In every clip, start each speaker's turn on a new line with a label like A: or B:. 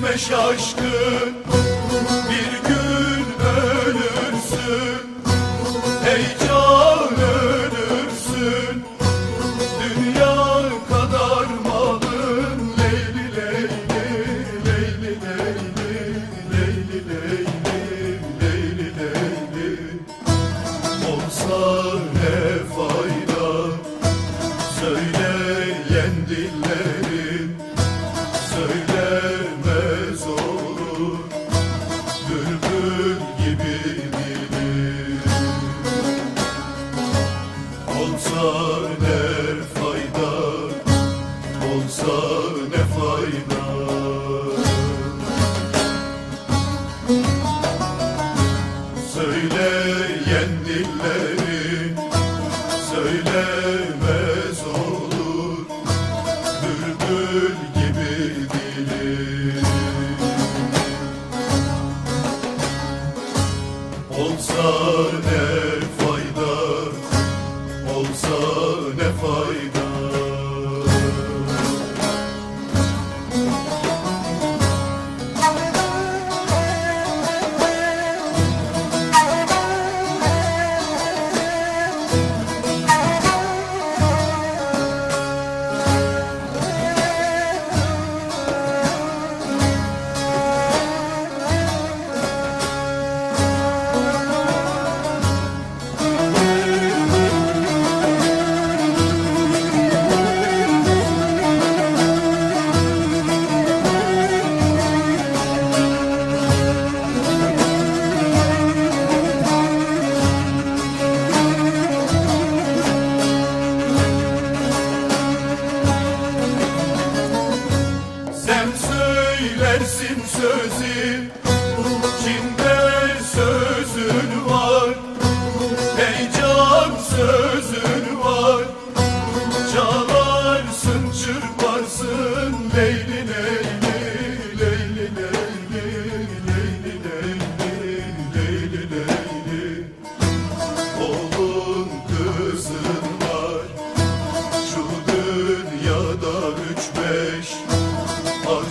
A: gezme şaşkın Bir gün ölürsün Bülbül gibi dilim. Olsa ne fayda Olsa ne fayda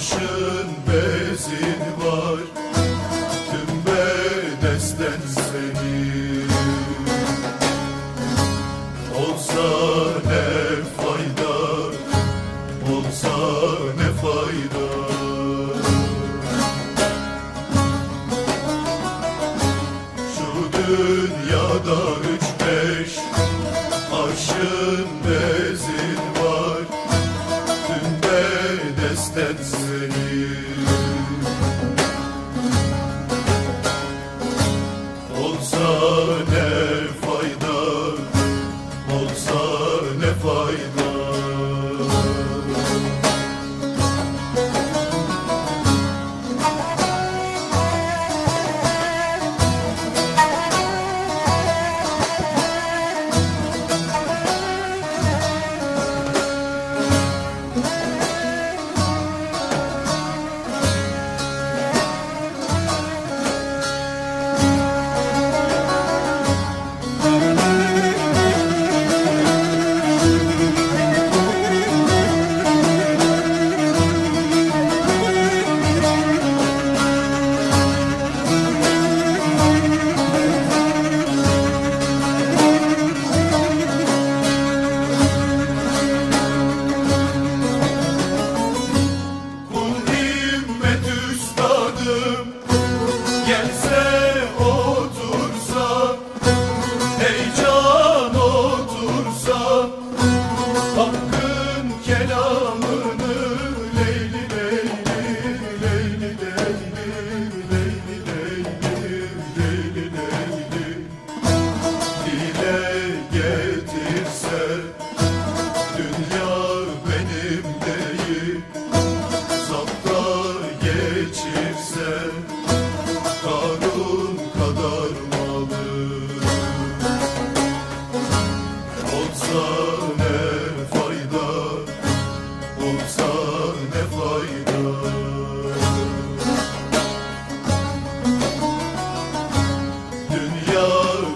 A: başın bezin var. Tüm bedesten seni. Olsa ne fayda Olsa ne fayda. Şu dünyada üç beş Aşın bezin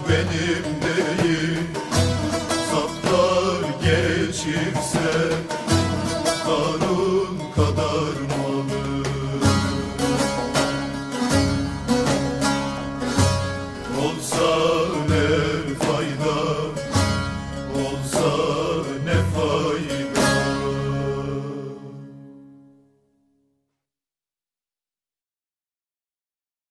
A: benim değil. Saplar geçipse